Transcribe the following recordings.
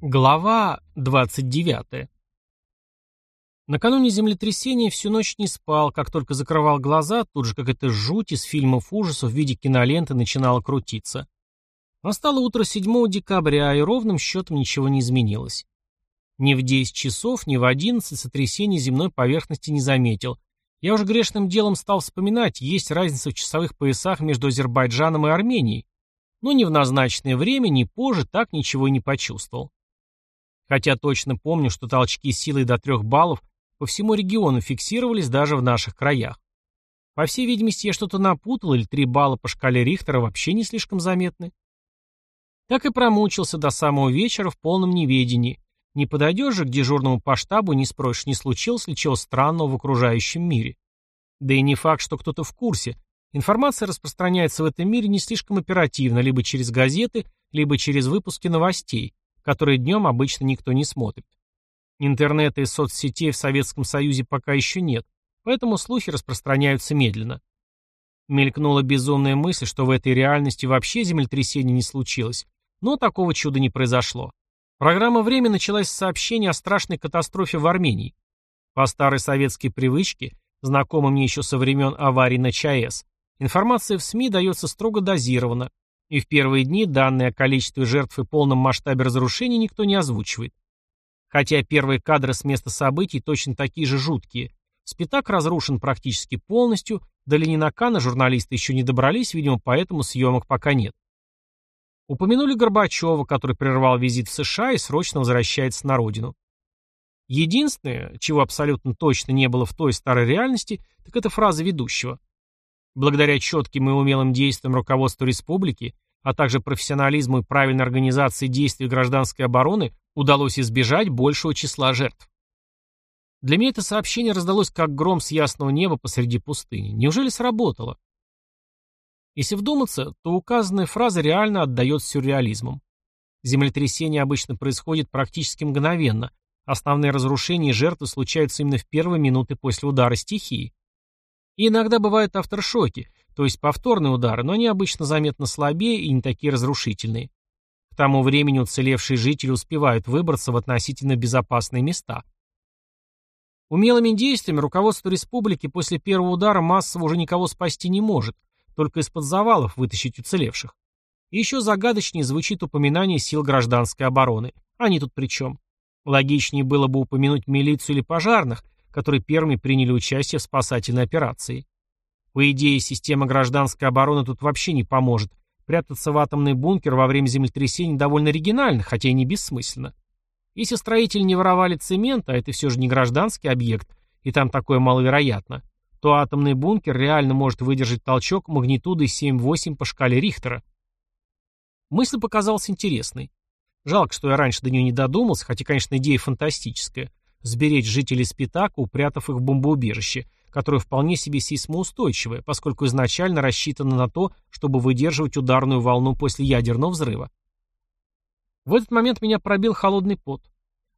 Глава 29. Накануне землетрясения всю ночь не спал, как только закрывал глаза, тут же как это жуть из фильмов ужасов в виде киноленты начинала крутиться. Настало утро 7 декабря, и ровным счетом ничего не изменилось. Ни в 10 часов, ни в 11 сотрясений земной поверхности не заметил. Я уже грешным делом стал вспоминать, есть разница в часовых поясах между Азербайджаном и Арменией. Но ни в назначенное время, ни позже так ничего и не почувствовал. Хотя точно помню, что толчки силой до 3 баллов по всему региону фиксировались даже в наших краях. По всей видимости, я что-то напутал, или 3 балла по шкале Рихтера вообще не слишком заметны. Так и промучился до самого вечера в полном неведении. Не подойдешь же к дежурному по штабу, не спросишь, не случилось ли чего странного в окружающем мире. Да и не факт, что кто-то в курсе. Информация распространяется в этом мире не слишком оперативно, либо через газеты, либо через выпуски новостей, которые днем обычно никто не смотрит. Интернета и соцсетей в Советском Союзе пока еще нет, поэтому слухи распространяются медленно. Мелькнула безумная мысль, что в этой реальности вообще землетрясение не случилось, но такого чуда не произошло. Программа «Время» началась с сообщения о страшной катастрофе в Армении. По старой советской привычке, знакомой мне еще со времен аварии на ЧАЭС, информация в СМИ дается строго дозированно, и в первые дни данные о количестве жертв и полном масштабе разрушений никто не озвучивает. Хотя первые кадры с места событий точно такие же жуткие. Спитак разрушен практически полностью, до Ленинакана журналисты еще не добрались, видимо, поэтому съемок пока нет. Упомянули Горбачева, который прервал визит в США и срочно возвращается на родину. Единственное, чего абсолютно точно не было в той старой реальности, так это фраза ведущего. Благодаря четким и умелым действиям руководства республики, а также профессионализму и правильной организации действий гражданской обороны удалось избежать большего числа жертв. Для меня это сообщение раздалось как гром с ясного неба посреди пустыни. Неужели сработало? Если вдуматься, то указанная фраза реально отдает сюрреализмом. Землетрясение обычно происходит практически мгновенно. Основные разрушения и жертвы случаются именно в первые минуты после удара стихии. И иногда бывают авторшоки, то есть повторные удары, но они обычно заметно слабее и не такие разрушительные. К тому времени уцелевшие жители успевают выбраться в относительно безопасные места. Умелыми действиями руководство республики после первого удара массово уже никого спасти не может, только из-под завалов вытащить уцелевших. И еще загадочнее звучит упоминание сил гражданской обороны. Они тут при чем? Логичнее было бы упомянуть милицию или пожарных, которые первыми приняли участие в спасательной операции. По идее, система гражданской обороны тут вообще не поможет. Прятаться в атомный бункер во время землетрясений довольно оригинально, хотя и не бессмысленно. Если строители не воровали цемент, а это все же не гражданский объект, и там такое маловероятно, то атомный бункер реально может выдержать толчок магнитудой 7-8 по шкале Рихтера. Мысль показалась интересной. Жалко, что я раньше до нее не додумался, хотя, конечно, идея фантастическая сберечь жителей Спитака, упрятав их в бомбоубежище, которое вполне себе сейсмоустойчивое, поскольку изначально рассчитано на то, чтобы выдерживать ударную волну после ядерного взрыва. В этот момент меня пробил холодный пот.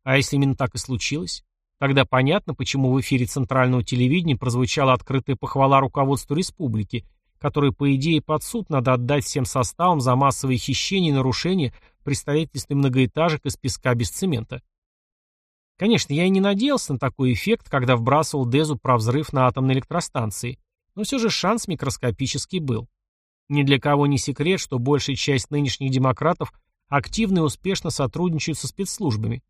А если именно так и случилось? Тогда понятно, почему в эфире центрального телевидения прозвучала открытая похвала руководству республики, которое, по идее, под суд надо отдать всем составам за массовые хищения и нарушения при строительстве многоэтажек из песка без цемента. Конечно, я и не надеялся на такой эффект, когда вбрасывал Дезу про взрыв на атомной электростанции, но все же шанс микроскопический был. Ни для кого не секрет, что большая часть нынешних демократов активно и успешно сотрудничают со спецслужбами.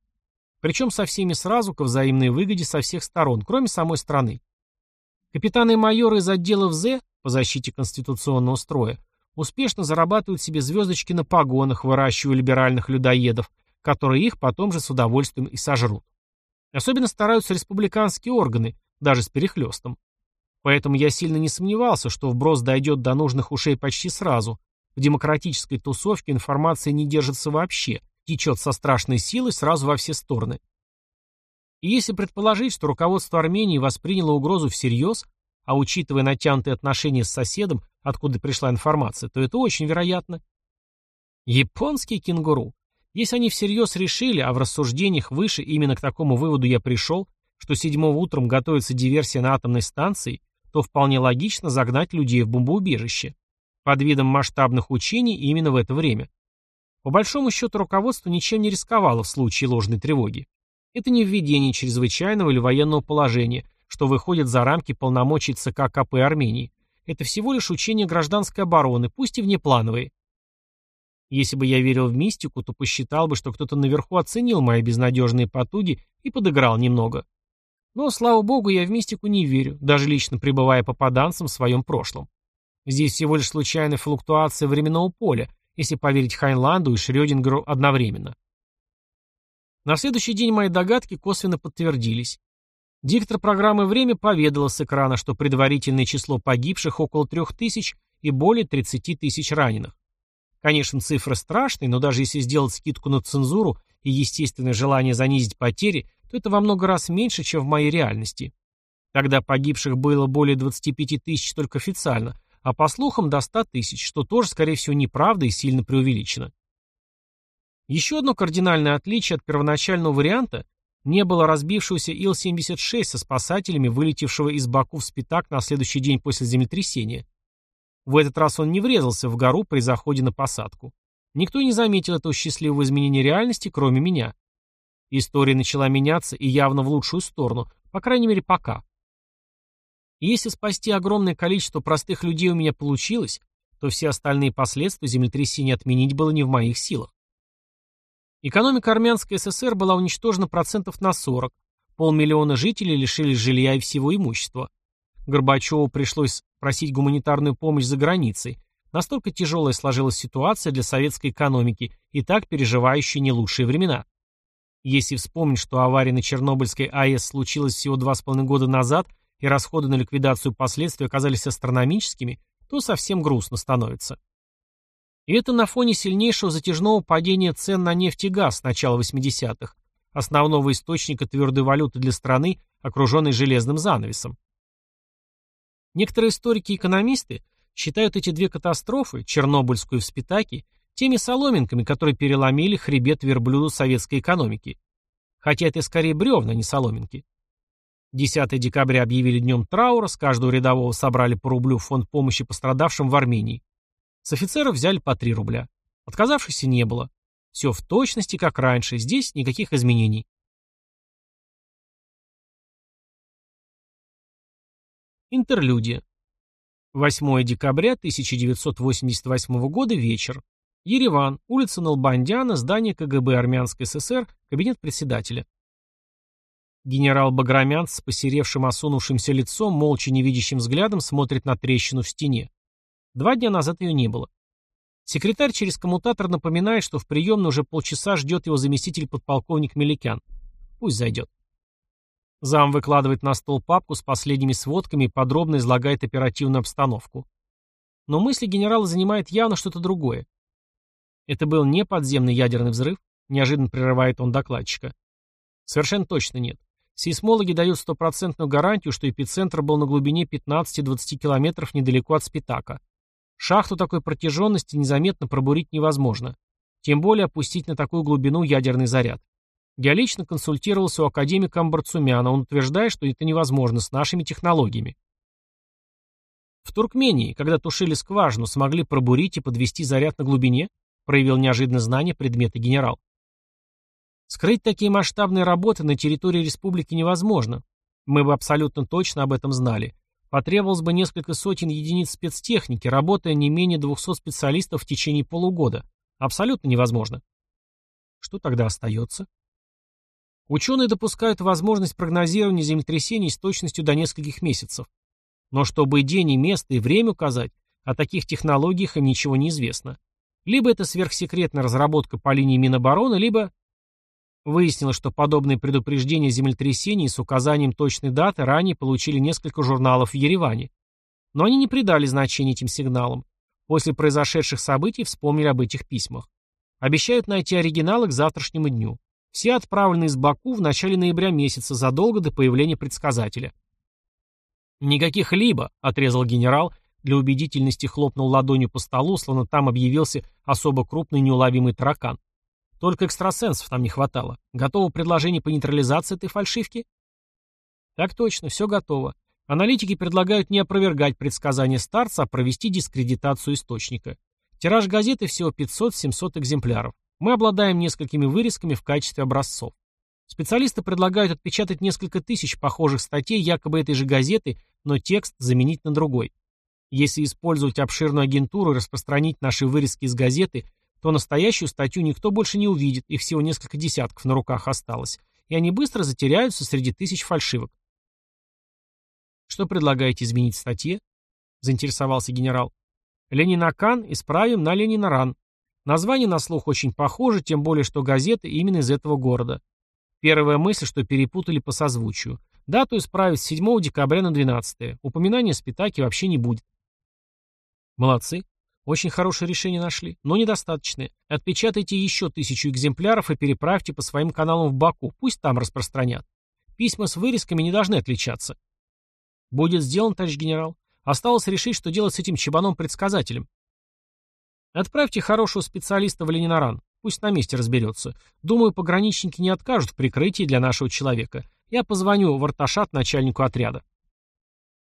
Причем со всеми сразу ко взаимной выгоде со всех сторон, кроме самой страны. Капитаны и майоры из отделов ЗЭ по защите конституционного строя успешно зарабатывают себе звездочки на погонах, выращивая либеральных людоедов, которые их потом же с удовольствием и сожрут. Особенно стараются республиканские органы, даже с перехлестом. Поэтому я сильно не сомневался, что вброс дойдет до нужных ушей почти сразу. В демократической тусовке информация не держится вообще, течет со страшной силой сразу во все стороны. И если предположить, что руководство Армении восприняло угрозу всерьез, а учитывая натянутые отношения с соседом, откуда пришла информация, то это очень вероятно. Японский кенгуру. Если они всерьез решили, а в рассуждениях выше именно к такому выводу я пришел, что седьмого утром готовится диверсия на атомной станции, то вполне логично загнать людей в бомбоубежище. Под видом масштабных учений именно в это время. По большому счету руководство ничем не рисковало в случае ложной тревоги. Это не введение чрезвычайного или военного положения, что выходит за рамки полномочий ЦК КП Армении. Это всего лишь учение гражданской обороны, пусть и внеплановые. Если бы я верил в мистику, то посчитал бы, что кто-то наверху оценил мои безнадежные потуги и подыграл немного. Но, слава богу, я в мистику не верю, даже лично пребывая попаданцем в своем прошлом. Здесь всего лишь случайная флуктуация временного поля, если поверить Хайнланду и Шрёдингеру одновременно. На следующий день мои догадки косвенно подтвердились. Диктор программы «Время» поведала с экрана, что предварительное число погибших около трех тысяч и более 30 тысяч раненых. Конечно, цифры страшные, но даже если сделать скидку на цензуру и естественное желание занизить потери, то это во много раз меньше, чем в моей реальности. Тогда погибших было более 25 тысяч только официально, а по слухам до 100 тысяч, что тоже, скорее всего, неправда и сильно преувеличено. Еще одно кардинальное отличие от первоначального варианта – не было разбившегося Ил-76 со спасателями, вылетевшего из Баку в Спитак на следующий день после землетрясения. В этот раз он не врезался в гору при заходе на посадку. Никто не заметил этого счастливого изменения реальности, кроме меня. История начала меняться и явно в лучшую сторону, по крайней мере пока. если спасти огромное количество простых людей у меня получилось, то все остальные последствия землетрясения отменить было не в моих силах. Экономика Армянской ССР была уничтожена процентов на 40, полмиллиона жителей лишились жилья и всего имущества. Горбачеву пришлось просить гуманитарную помощь за границей. Настолько тяжелая сложилась ситуация для советской экономики, и так переживающей не лучшие времена. Если вспомнить, что авария на Чернобыльской АЭС случилась всего два с половиной года назад, и расходы на ликвидацию последствий оказались астрономическими, то совсем грустно становится. И это на фоне сильнейшего затяжного падения цен на нефть и газ с начала 80-х, основного источника твердой валюты для страны, окруженной железным занавесом. Некоторые историки и экономисты считают эти две катастрофы, Чернобыльскую и в Спитаке, теми соломинками, которые переломили хребет верблюду советской экономики. Хотя это скорее бревна, а не соломинки. 10 декабря объявили днем траура, с каждого рядового собрали по рублю в фонд помощи пострадавшим в Армении. С офицеров взяли по 3 рубля. Отказавшихся не было. Все в точности, как раньше, здесь никаких изменений. Интерлюдия. 8 декабря 1988 года, вечер. Ереван, улица Налбандяна, здание КГБ Армянской ССР, кабинет председателя. Генерал Баграмян с посеревшим осунувшимся лицом, молча невидящим взглядом смотрит на трещину в стене. Два дня назад ее не было. Секретарь через коммутатор напоминает, что в приемной уже полчаса ждет его заместитель подполковник Меликян. Пусть зайдет. Зам выкладывает на стол папку с последними сводками и подробно излагает оперативную обстановку. Но мысли генерала занимает явно что-то другое. Это был не подземный ядерный взрыв, неожиданно прерывает он докладчика. Совершенно точно нет. Сейсмологи дают стопроцентную гарантию, что эпицентр был на глубине 15-20 километров недалеко от Спитака. Шахту такой протяженности незаметно пробурить невозможно. Тем более опустить на такую глубину ядерный заряд. Я лично консультировался у академика Амбарцумяна, он утверждает, что это невозможно с нашими технологиями. В Туркмении, когда тушили скважину, смогли пробурить и подвести заряд на глубине, проявил неожиданное знание предмета генерал. Скрыть такие масштабные работы на территории республики невозможно. Мы бы абсолютно точно об этом знали. Потребовалось бы несколько сотен единиц спецтехники, работая не менее 200 специалистов в течение полугода. Абсолютно невозможно. Что тогда остается? Ученые допускают возможность прогнозирования землетрясений с точностью до нескольких месяцев. Но чтобы день и место и время указать, о таких технологиях им ничего не известно. Либо это сверхсекретная разработка по линии Минобороны, либо Выяснилось, что подобные предупреждения землетрясений с указанием точной даты ранее получили несколько журналов в Ереване. Но они не придали значения этим сигналам. После произошедших событий вспомнили об этих письмах. Обещают найти оригиналы к завтрашнему дню. Все отправлены из Баку в начале ноября месяца, задолго до появления предсказателя. «Никаких либо», — отрезал генерал, для убедительности хлопнул ладонью по столу, словно там объявился особо крупный неуловимый таракан. Только экстрасенсов там не хватало. Готово предложение по нейтрализации этой фальшивки? Так точно, все готово. Аналитики предлагают не опровергать предсказания старца, а провести дискредитацию источника. Тираж газеты всего 500-700 экземпляров. Мы обладаем несколькими вырезками в качестве образцов. Специалисты предлагают отпечатать несколько тысяч похожих статей якобы этой же газеты, но текст заменить на другой. Если использовать обширную агентуру и распространить наши вырезки из газеты, то настоящую статью никто больше не увидит, их всего несколько десятков на руках осталось, и они быстро затеряются среди тысяч фальшивок. «Что предлагаете изменить в статье?» — заинтересовался генерал. «Ленинакан исправим на Ленинаран. Название на слух очень похоже, тем более, что газета именно из этого города. Первая мысль, что перепутали по созвучию. Дату исправить с 7 декабря на 12. Упоминания Спитаки вообще не будет. Молодцы. Очень хорошее решение нашли, но недостаточное. Отпечатайте еще тысячу экземпляров и переправьте по своим каналам в Баку, пусть там распространят. Письма с вырезками не должны отличаться. Будет сделан, товарищ генерал. Осталось решить, что делать с этим чебаном-предсказателем. Отправьте хорошего специалиста в Ленинаран. Пусть на месте разберется. Думаю, пограничники не откажут в прикрытии для нашего человека. Я позвоню в Арташат начальнику отряда.